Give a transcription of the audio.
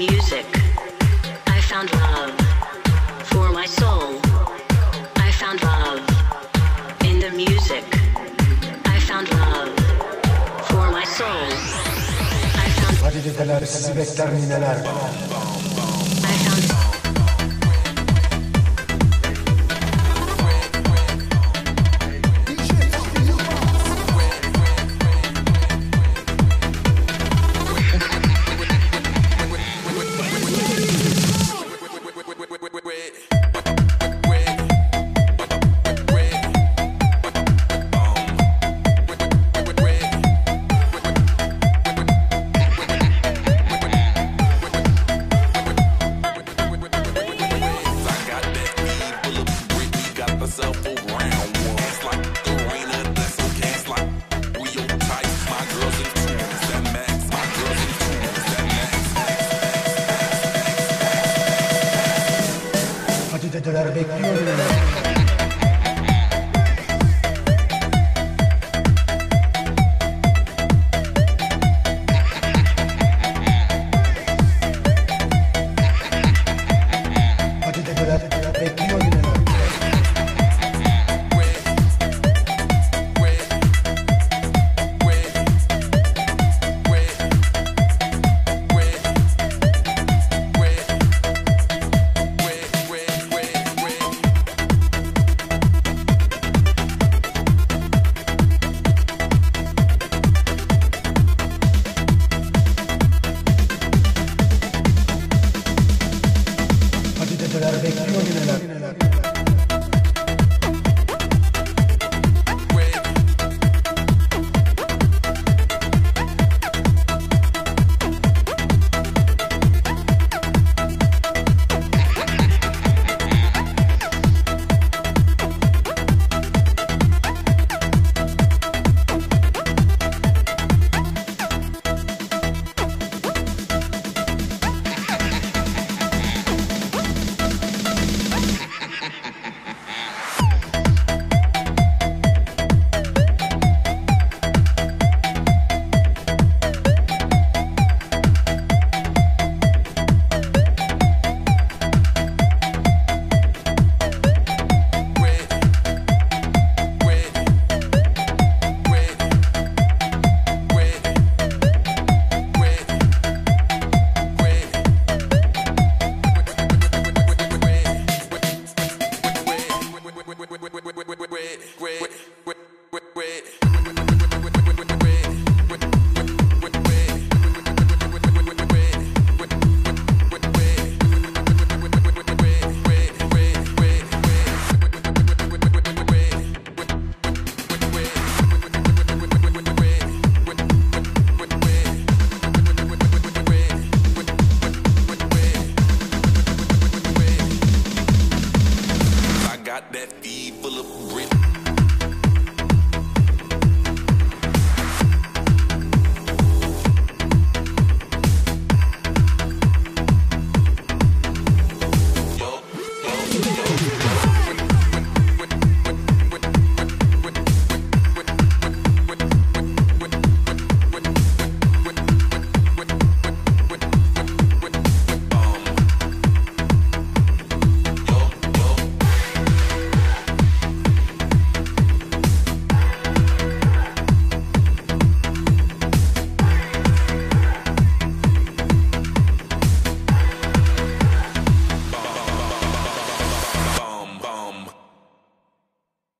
music, I found love for my soul. I found love in the music. I found love for my soul. I found Bekliyor nineler. Respektiyor genel